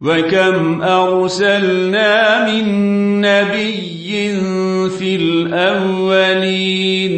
وكم أرسلنا من نبي في الأولين